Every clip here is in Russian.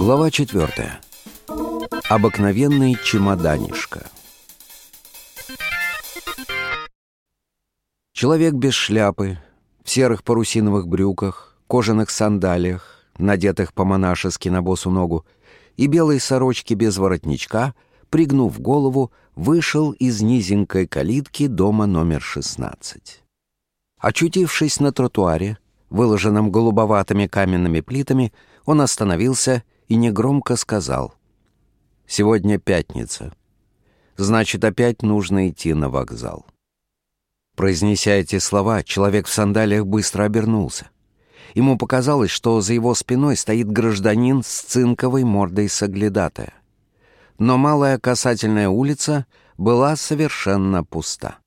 Глава четвертая. Обыкновенный чемоданишка. Человек без шляпы, в серых парусиновых брюках, кожаных сандалиях, надетых по-монашески на босу ногу, и белой сорочке без воротничка, пригнув голову, вышел из низенькой калитки дома номер 16. Очутившись на тротуаре, выложенном голубоватыми каменными плитами, он остановился и негромко сказал «Сегодня пятница. Значит, опять нужно идти на вокзал». Произнеся эти слова, человек в сандалиях быстро обернулся. Ему показалось, что за его спиной стоит гражданин с цинковой мордой соглядатая. Но малая касательная улица была совершенно пуста.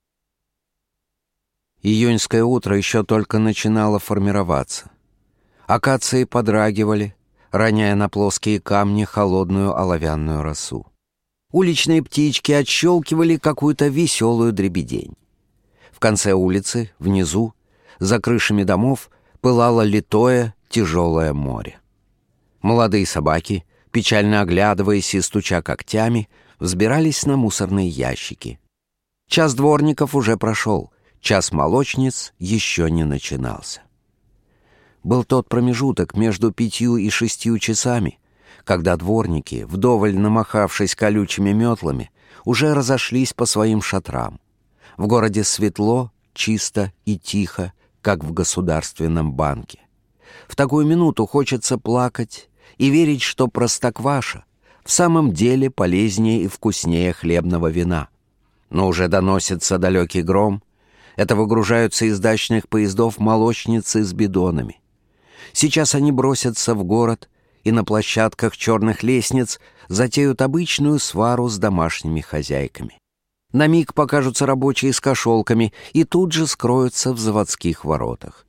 Июньское утро еще только начинало формироваться. Акации подрагивали, роняя на плоские камни холодную оловянную росу. Уличные птички отщелкивали какую-то веселую дребедень. В конце улицы, внизу, за крышами домов, пылало литое тяжелое море. Молодые собаки, печально оглядываясь и стуча когтями, взбирались на мусорные ящики. Час дворников уже прошел — Час молочниц еще не начинался. Был тот промежуток между пятью и шестью часами, когда дворники, вдоволь намахавшись колючими метлами, уже разошлись по своим шатрам. В городе светло, чисто и тихо, как в государственном банке. В такую минуту хочется плакать и верить, что простокваша в самом деле полезнее и вкуснее хлебного вина. Но уже доносится далекий гром — это выгружаются из дачных поездов молочницы с бидонами. Сейчас они бросятся в город и на площадках черных лестниц затеют обычную свару с домашними хозяйками. На миг покажутся рабочие с кошелками и тут же скроются в заводских воротах.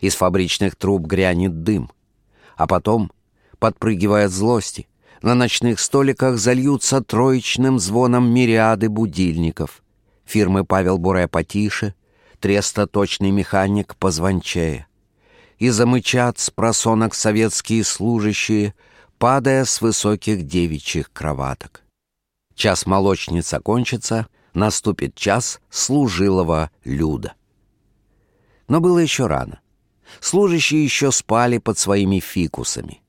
Из фабричных труб грянет дым. А потом, подпрыгивая от злости, на ночных столиках зальются троечным звоном мириады будильников. Фирмы Павел Буре потише — трестоточный механик позвончее. И замычат с просонок советские служащие, падая с высоких девичьих кроваток. Час молочниц окончится, наступит час служилого люда. Но было еще рано. Служащие еще спали под своими фикусами.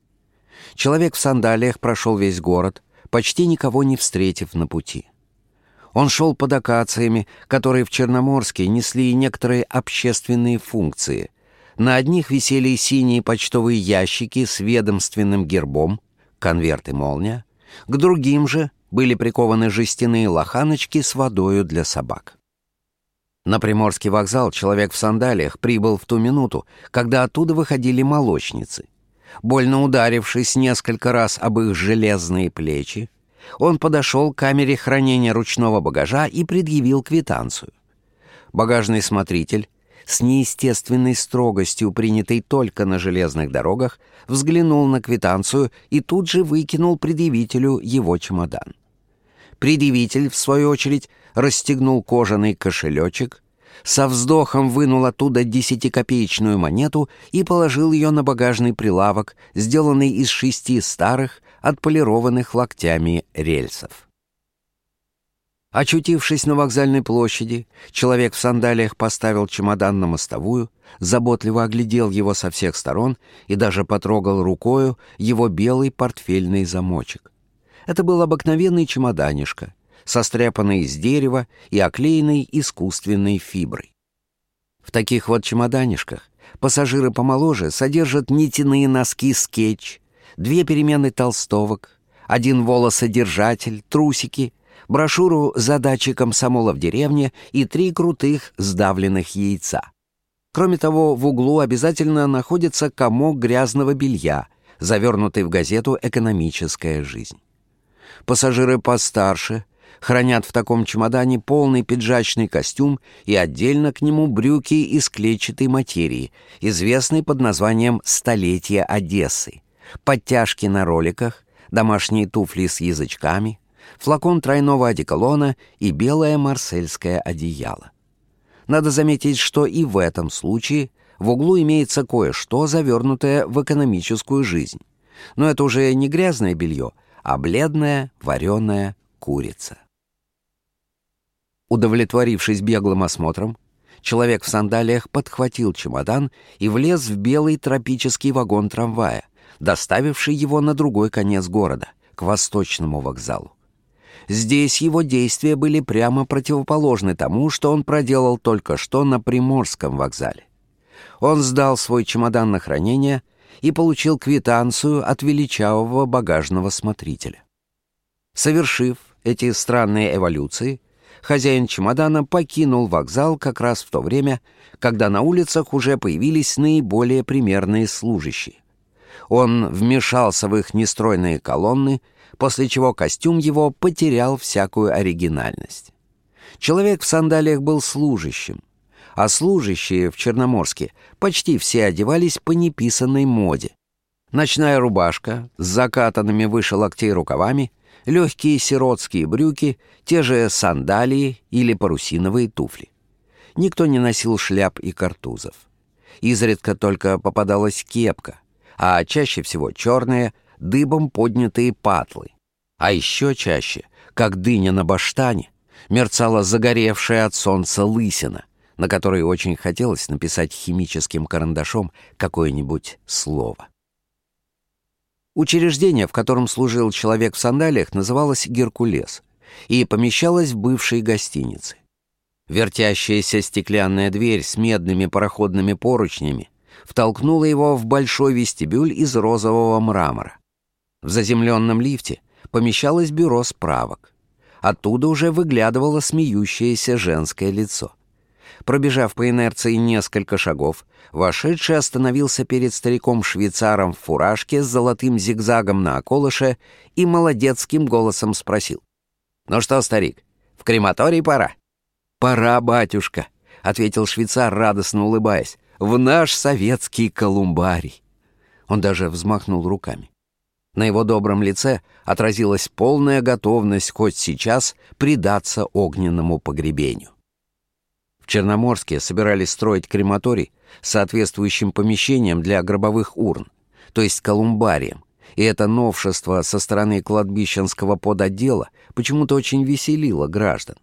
Человек в сандалиях прошел весь город, почти никого не встретив на пути. Он шел под акациями, которые в Черноморске несли некоторые общественные функции. На одних висели синие почтовые ящики с ведомственным гербом, конверты молния, к другим же были прикованы жестяные лоханочки с водою для собак. На Приморский вокзал человек в сандалиях прибыл в ту минуту, когда оттуда выходили молочницы. Больно ударившись несколько раз об их железные плечи, он подошел к камере хранения ручного багажа и предъявил квитанцию. Багажный смотритель, с неестественной строгостью, принятой только на железных дорогах, взглянул на квитанцию и тут же выкинул предъявителю его чемодан. Предъявитель, в свою очередь, расстегнул кожаный кошелечек, со вздохом вынул оттуда десятикопеечную монету и положил ее на багажный прилавок, сделанный из шести старых, отполированных локтями рельсов. Очутившись на вокзальной площади, человек в сандалиях поставил чемодан на мостовую, заботливо оглядел его со всех сторон и даже потрогал рукою его белый портфельный замочек. Это был обыкновенный чемоданишко, состряпанный из дерева и оклеенный искусственной фиброй. В таких вот чемоданишках пассажиры помоложе содержат нитяные носки скетч, две перемены толстовок, один волосодержатель, трусики, брошюру «Задачи комсомола в деревне» и три крутых сдавленных яйца. Кроме того, в углу обязательно находится комок грязного белья, завернутый в газету «Экономическая жизнь». Пассажиры постарше хранят в таком чемодане полный пиджачный костюм и отдельно к нему брюки из клетчатой материи, известной под названием «Столетие Одессы», подтяжки на роликах, домашние туфли с язычками, флакон тройного одеколона и белое марсельское одеяло. Надо заметить, что и в этом случае в углу имеется кое-что, завернутое в экономическую жизнь. Но это уже не грязное белье, а бледная вареная курица. Удовлетворившись беглым осмотром, человек в сандалиях подхватил чемодан и влез в белый тропический вагон трамвая, доставивший его на другой конец города, к восточному вокзалу. Здесь его действия были прямо противоположны тому, что он проделал только что на Приморском вокзале. Он сдал свой чемодан на хранение и получил квитанцию от величавого багажного смотрителя. Совершив эти странные эволюции, хозяин чемодана покинул вокзал как раз в то время, когда на улицах уже появились наиболее примерные служащие. Он вмешался в их нестройные колонны после чего костюм его потерял всякую оригинальность. Человек в сандалиях был служащим, а служащие в Черноморске почти все одевались по неписанной моде. Ночная рубашка с закатанными выше локтей рукавами, легкие сиротские брюки, те же сандалии или парусиновые туфли. Никто не носил шляп и картузов. Изредка только попадалась кепка, а чаще всего черная — дыбом поднятые патлы. А еще чаще, как дыня на баштане, мерцала загоревшая от солнца лысина, на которой очень хотелось написать химическим карандашом какое-нибудь слово. Учреждение, в котором служил человек в сандалиях, называлось «Геркулес» и помещалось в бывшей гостинице. Вертящаяся стеклянная дверь с медными пароходными поручнями втолкнула его в большой вестибюль из розового мрамора. В заземленном лифте помещалось бюро справок. Оттуда уже выглядывало смеющееся женское лицо. Пробежав по инерции несколько шагов, вошедший остановился перед стариком-швейцаром в фуражке с золотым зигзагом на околыше и молодецким голосом спросил. «Ну что, старик, в крематорий пора?» «Пора, батюшка», — ответил швейцар, радостно улыбаясь, — «в наш советский колумбарий». Он даже взмахнул руками. На его добром лице отразилась полная готовность хоть сейчас предаться огненному погребению. В Черноморске собирались строить крематорий с соответствующим помещением для гробовых урн, то есть колумбарием, и это новшество со стороны кладбищенского подотдела почему-то очень веселило граждан.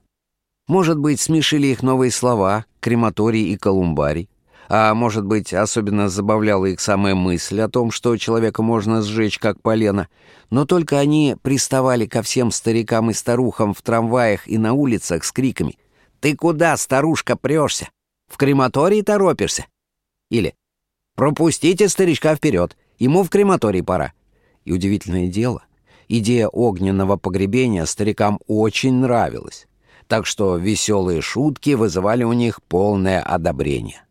Может быть, смешили их новые слова «крематорий» и «колумбарий», а может быть, особенно забавляла их самая мысль о том, что человека можно сжечь как полено, но только они приставали ко всем старикам и старухам в трамваях и на улицах с криками «Ты куда, старушка, прешься? В крематорий торопишься?» Или «Пропустите старичка вперед, ему в крематорий пора». И удивительное дело, идея огненного погребения старикам очень нравилась, так что веселые шутки вызывали у них полное одобрение.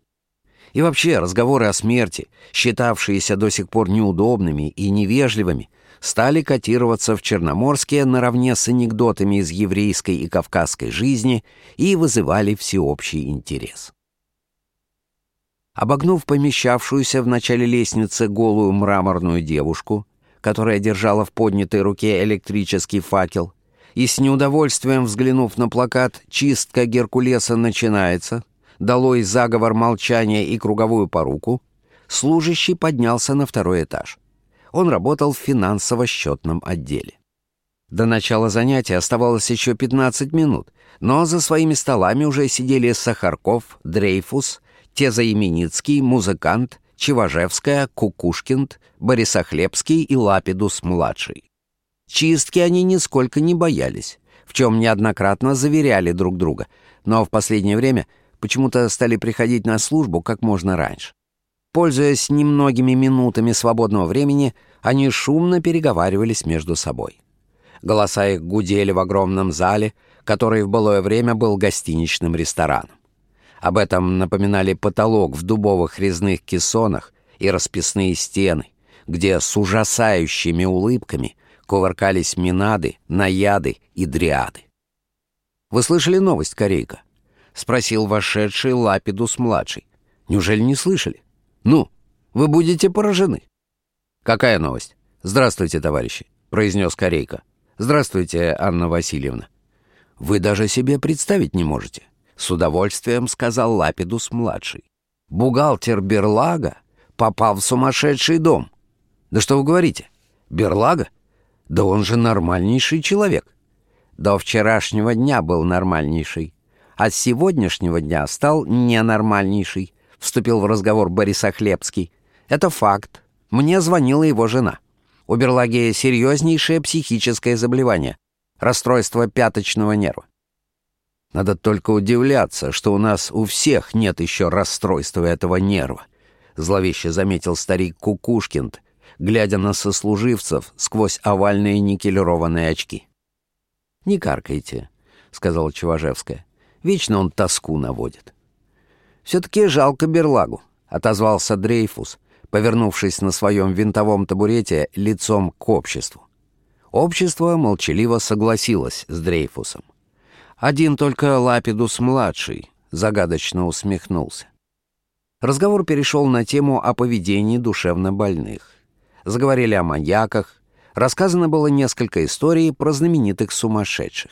И вообще разговоры о смерти, считавшиеся до сих пор неудобными и невежливыми, стали котироваться в Черноморске наравне с анекдотами из еврейской и кавказской жизни и вызывали всеобщий интерес. Обогнув помещавшуюся в начале лестницы голую мраморную девушку, которая держала в поднятой руке электрический факел, и с неудовольствием взглянув на плакат «Чистка Геркулеса начинается», долой заговор молчания и круговую поруку, служащий поднялся на второй этаж. Он работал в финансово-счетном отделе. До начала занятия оставалось еще 15 минут, но за своими столами уже сидели Сахарков, Дрейфус, Тезаименицкий, музыкант, Чеважевская, Кукушкинд, Борисохлебский и Лапидус-младший. Чистки они нисколько не боялись, в чем неоднократно заверяли друг друга, но в последнее время – почему-то стали приходить на службу как можно раньше. Пользуясь немногими минутами свободного времени, они шумно переговаривались между собой. Голоса их гудели в огромном зале, который в былое время был гостиничным рестораном. Об этом напоминали потолок в дубовых резных кессонах и расписные стены, где с ужасающими улыбками кувыркались минады, наяды и дриады. Вы слышали новость, Корейка? — спросил вошедший Лапидус-младший. «Неужели не слышали? Ну, вы будете поражены». «Какая новость?» «Здравствуйте, товарищи», — произнес Корейка. «Здравствуйте, Анна Васильевна». «Вы даже себе представить не можете», — с удовольствием сказал Лапидус-младший. «Бухгалтер Берлага попал в сумасшедший дом». «Да что вы говорите? Берлага? Да он же нормальнейший человек. До вчерашнего дня был нормальнейший. А с сегодняшнего дня стал ненормальнейший. Вступил в разговор Бориса Хлебский. Это факт. Мне звонила его жена. У Берлаги серьезнейшее психическое заболевание. Расстройство пяточного нерва. Надо только удивляться, что у нас у всех нет еще расстройства этого нерва. Зловеще заметил старик Кукушкинд, глядя на сослуживцев сквозь овальные никелированные очки. «Не каркайте», — сказала Чеважевская. «Вечно он тоску наводит». «Все-таки жалко берлагу», — отозвался Дрейфус, повернувшись на своем винтовом табурете лицом к обществу. Общество молчаливо согласилось с Дрейфусом. Один только Лапидус-младший загадочно усмехнулся. Разговор перешел на тему о поведении душевнобольных. Заговорили о маньяках, рассказано было несколько историй про знаменитых сумасшедших.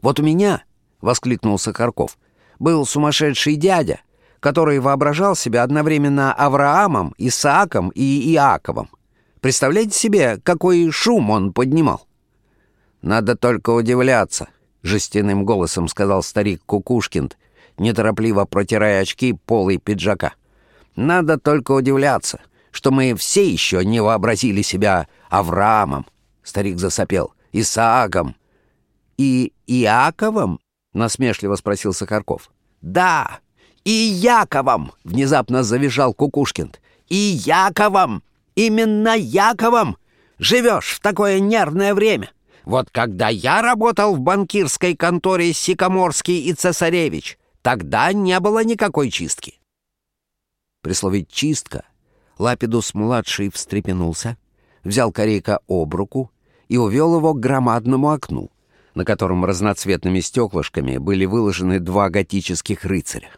«Вот у меня», — воскликнул Сахарков, — «был сумасшедший дядя, который воображал себя одновременно Авраамом, Исааком и Иаковом. Представляете себе, какой шум он поднимал?» «Надо только удивляться», — жестяным голосом сказал старик Кукушкинд, неторопливо протирая очки полой пиджака. «Надо только удивляться, что мы все еще не вообразили себя Авраамом», — старик засопел, — «Исааком». «И Иаковом?» — насмешливо спросил Сахарков. «Да, и Яковом!» — внезапно завизжал Кукушкинд. «И Яковом! Именно Яковом! Живешь в такое нервное время!» Вот когда я работал в банкирской конторе Сикоморский и Цесаревич, тогда не было никакой чистки. При слове «чистка» Лапидус-младший встрепенулся, взял корейка об руку и увел его к громадному окну, на котором разноцветными стеклышками были выложены два готических рыцаря.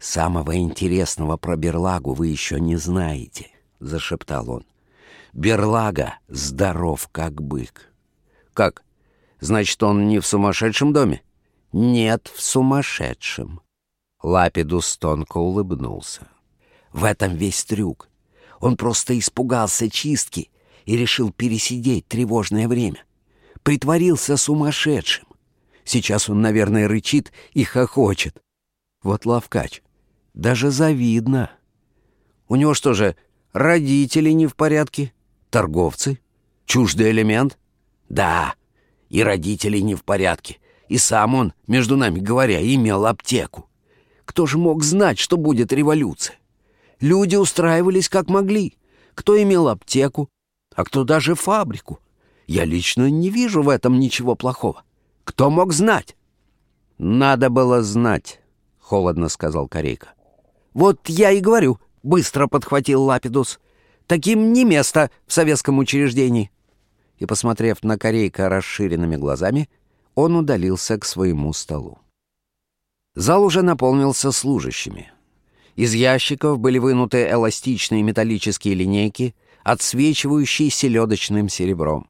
«Самого интересного про Берлагу вы еще не знаете», — зашептал он. «Берлага здоров, как бык. «Как? Значит, он не в сумасшедшем доме?» «Нет, в сумасшедшем». Лапидус тонко улыбнулся. «В этом весь трюк. Он просто испугался чистки и решил пересидеть тревожное время. Притворился сумасшедшим. Сейчас он, наверное, рычит и хохочет. Вот лавкач. Даже завидно. У него что же, родители не в порядке? Торговцы? Чуждый элемент?» Да, и родители не в порядке, и сам он, между нами говоря, имел аптеку. Кто же мог знать, что будет революция? Люди устраивались как могли. Кто имел аптеку, а кто даже фабрику. Я лично не вижу в этом ничего плохого. Кто мог знать? Надо было знать, — холодно сказал Корейка. Вот я и говорю, — быстро подхватил Лапидус. Таким не место в советском учреждении и, посмотрев на корейка расширенными глазами, он удалился к своему столу. Зал уже наполнился служащими. Из ящиков были вынуты эластичные металлические линейки, отсвечивающие селедочным серебром.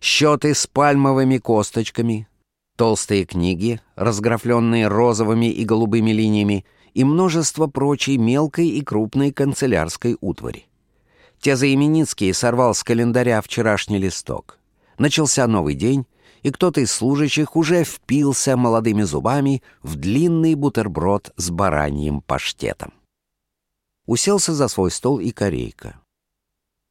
Счеты с пальмовыми косточками, толстые книги, разграфленные розовыми и голубыми линиями, и множество прочей мелкой и крупной канцелярской утвари. Тезаименицкий сорвал с календаря вчерашний листок. Начался новый день, и кто-то из служащих уже впился молодыми зубами в длинный бутерброд с бараньим паштетом. Уселся за свой стол и корейка.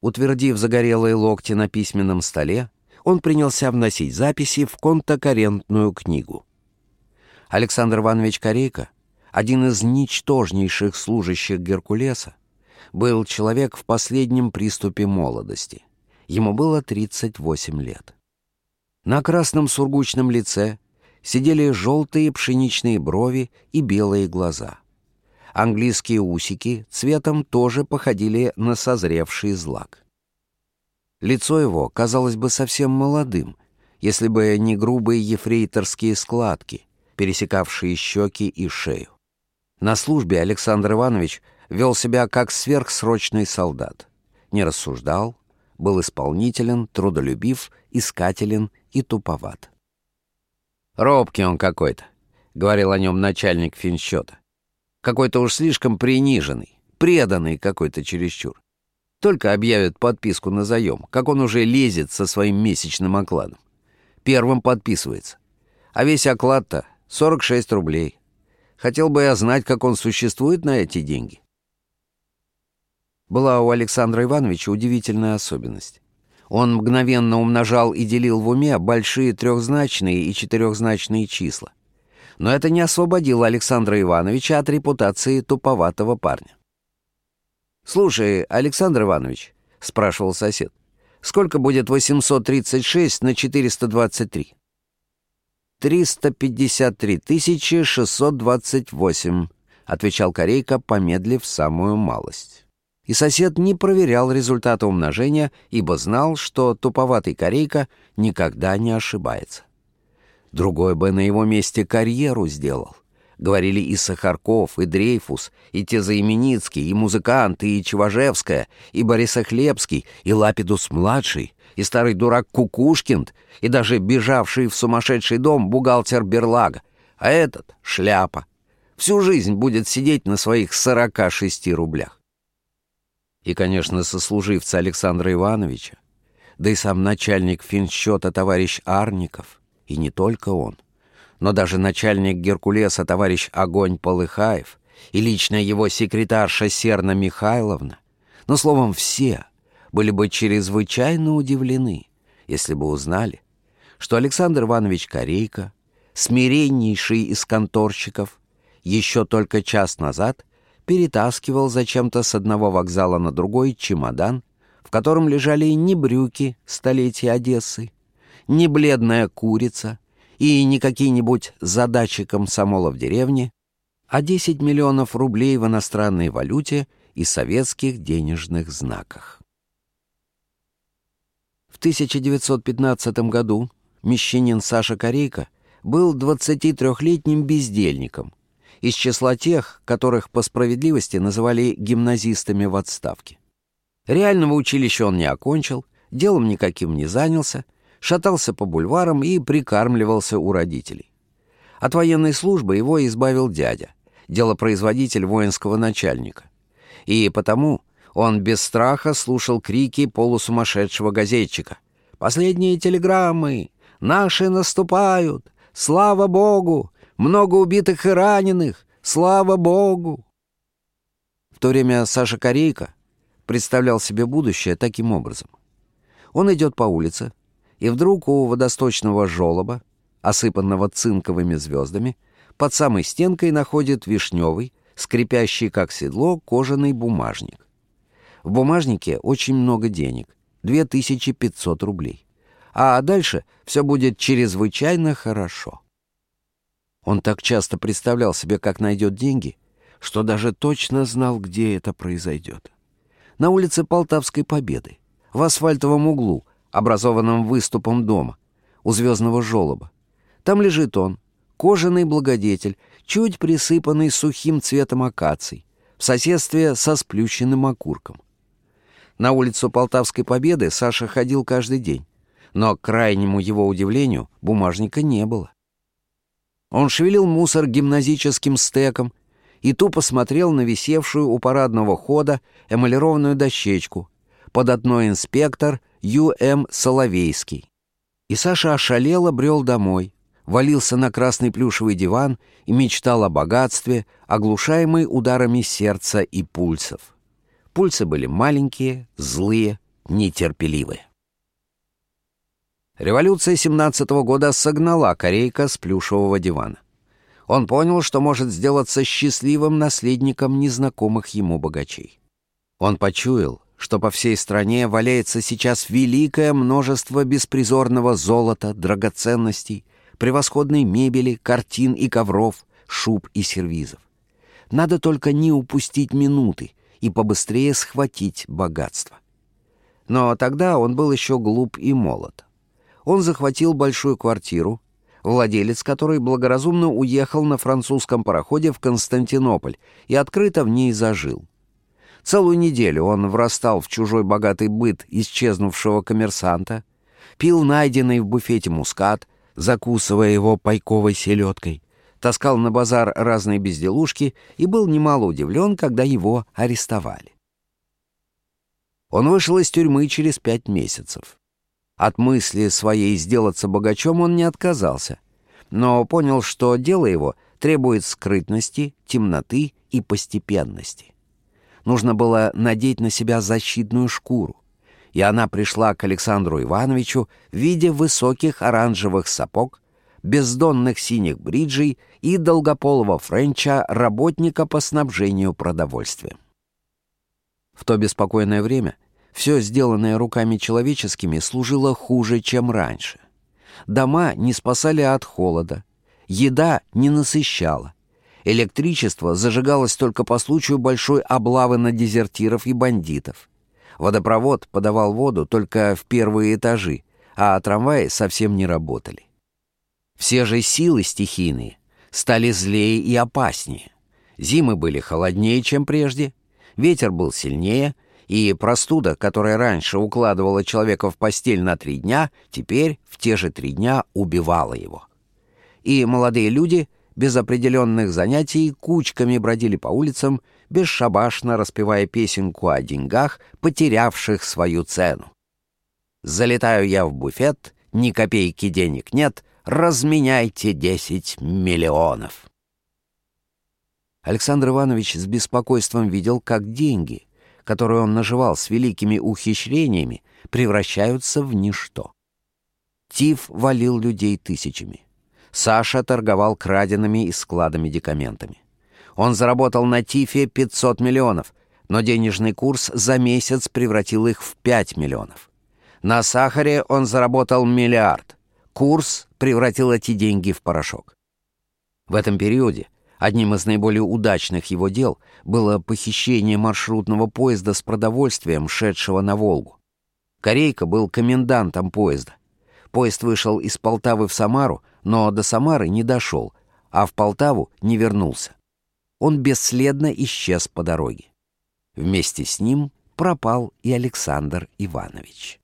Утвердив загорелые локти на письменном столе, он принялся вносить записи в контокоррентную книгу. Александр Иванович Корейка, один из ничтожнейших служащих Геркулеса, был человек в последнем приступе молодости. Ему было 38 лет. На красном сургучном лице сидели желтые пшеничные брови и белые глаза. Английские усики цветом тоже походили на созревший злак. Лицо его казалось бы совсем молодым, если бы не грубые ефрейторские складки, пересекавшие щеки и шею. На службе Александр Иванович — вел себя как сверхсрочный солдат. Не рассуждал, был исполнителен, трудолюбив, искателен и туповат. «Робкий он какой-то», — говорил о нем начальник финсчета. «Какой-то уж слишком приниженный, преданный какой-то чересчур. Только объявят подписку на заем, как он уже лезет со своим месячным окладом. Первым подписывается. А весь оклад-то 46 рублей. Хотел бы я знать, как он существует на эти деньги. Была у Александра Ивановича удивительная особенность. Он мгновенно умножал и делил в уме большие трехзначные и четырехзначные числа. Но это не освободило Александра Ивановича от репутации туповатого парня. «Слушай, Александр Иванович», — спрашивал сосед, — «сколько будет 836 на 423?» «353 тысячи 628», — отвечал Корейка, помедлив самую малость и сосед не проверял результаты умножения, ибо знал, что туповатый корейка никогда не ошибается. Другой бы на его месте карьеру сделал. Говорили и Сахарков, и Дрейфус, и Тезаименицкий, и музыканты, и Чеважевская, и Борисохлебский, и Лапидус-младший, и старый дурак Кукушкин, и даже бежавший в сумасшедший дом бухгалтер Берлага. А этот — шляпа. Всю жизнь будет сидеть на своих 46 рублях и, конечно, сослуживца Александра Ивановича, да и сам начальник финсчета товарищ Арников, и не только он, но даже начальник Геркулеса товарищ Огонь Полыхаев и лично его секретарша Серна Михайловна, но, словом, все были бы чрезвычайно удивлены, если бы узнали, что Александр Иванович Корейко, смиреннейший из конторщиков, еще только час назад перетаскивал зачем-то с одного вокзала на другой чемодан, в котором лежали не брюки столетия Одессы, не бледная курица и не какие-нибудь задачи комсомола в деревне, а 10 миллионов рублей в иностранной валюте и советских денежных знаках. В 1915 году мещанин Саша Корейко был 23-летним бездельником, из числа тех, которых по справедливости называли гимназистами в отставке. Реального училища он не окончил, делом никаким не занялся, шатался по бульварам и прикармливался у родителей. От военной службы его избавил дядя, делопроизводитель воинского начальника. И потому он без страха слушал крики полусумасшедшего газетчика. «Последние телеграммы! Наши наступают! Слава Богу! Много убитых и раненых! Слава Богу!» В то время Саша Корейко представлял себе будущее таким образом. Он идет по улице, и вдруг у водосточного желоба, осыпанного цинковыми звездами, под самой стенкой находит вишневый, скрипящий как седло, кожаный бумажник. В бумажнике очень много денег — 2500 рублей. А дальше все будет чрезвычайно хорошо. Он так часто представлял себе, как найдет деньги, что даже точно знал, где это произойдет. На улице Полтавской Победы, в асфальтовом углу, образованном выступом дома, у звездного желоба. Там лежит он, кожаный благодетель, чуть присыпанный сухим цветом акаций, в соседстве со сплющенным окурком. На улицу Полтавской Победы Саша ходил каждый день, но, к крайнему его удивлению, бумажника не было. Он шевелил мусор гимназическим стеком и тупо смотрел на висевшую у парадного хода эмалированную дощечку под одной инспектор Ю.М. Соловейский. И Саша ошалело брел домой, валился на красный плюшевый диван и мечтал о богатстве, оглушаемый ударами сердца и пульсов. Пульсы были маленькие, злые, нетерпеливые. Революция 17 -го года согнала Корейка с плюшевого дивана. Он понял, что может сделаться счастливым наследником незнакомых ему богачей. Он почуял, что по всей стране валяется сейчас великое множество беспризорного золота, драгоценностей, превосходной мебели, картин и ковров, шуб и сервизов. Надо только не упустить минуты и побыстрее схватить богатство. Но тогда он был еще глуп и молод он захватил большую квартиру, владелец которой благоразумно уехал на французском пароходе в Константинополь и открыто в ней зажил. Целую неделю он врастал в чужой богатый быт исчезнувшего коммерсанта, пил найденный в буфете мускат, закусывая его пайковой селедкой, таскал на базар разные безделушки и был немало удивлен, когда его арестовали. Он вышел из тюрьмы через пять месяцев. От мысли своей сделаться богачом он не отказался, но понял, что дело его требует скрытности, темноты и постепенности. Нужно было надеть на себя защитную шкуру, и она пришла к Александру Ивановичу в виде высоких оранжевых сапог, бездонных синих бриджей и долгополого френча работника по снабжению продовольствием. В то беспокойное время все сделанное руками человеческими служило хуже, чем раньше. Дома не спасали от холода, еда не насыщала, электричество зажигалось только по случаю большой облавы на дезертиров и бандитов. Водопровод подавал воду только в первые этажи, а трамваи совсем не работали. Все же силы стихийные стали злее и опаснее. Зимы были холоднее, чем прежде, ветер был сильнее, и простуда, которая раньше укладывала человека в постель на три дня, теперь в те же три дня убивала его. И молодые люди без определенных занятий кучками бродили по улицам, бесшабашно распевая песенку о деньгах, потерявших свою цену. «Залетаю я в буфет, ни копейки денег нет, разменяйте десять миллионов». Александр Иванович с беспокойством видел, как деньги, которые он наживал с великими ухищрениями, превращаются в ничто. Тиф валил людей тысячами. Саша торговал краденными из склада медикаментами. Он заработал на Тифе 500 миллионов, но денежный курс за месяц превратил их в 5 миллионов. На сахаре он заработал миллиард. Курс превратил эти деньги в порошок. В этом периоде Одним из наиболее удачных его дел было похищение маршрутного поезда с продовольствием, шедшего на Волгу. Корейка был комендантом поезда. Поезд вышел из Полтавы в Самару, но до Самары не дошел, а в Полтаву не вернулся. Он бесследно исчез по дороге. Вместе с ним пропал и Александр Иванович.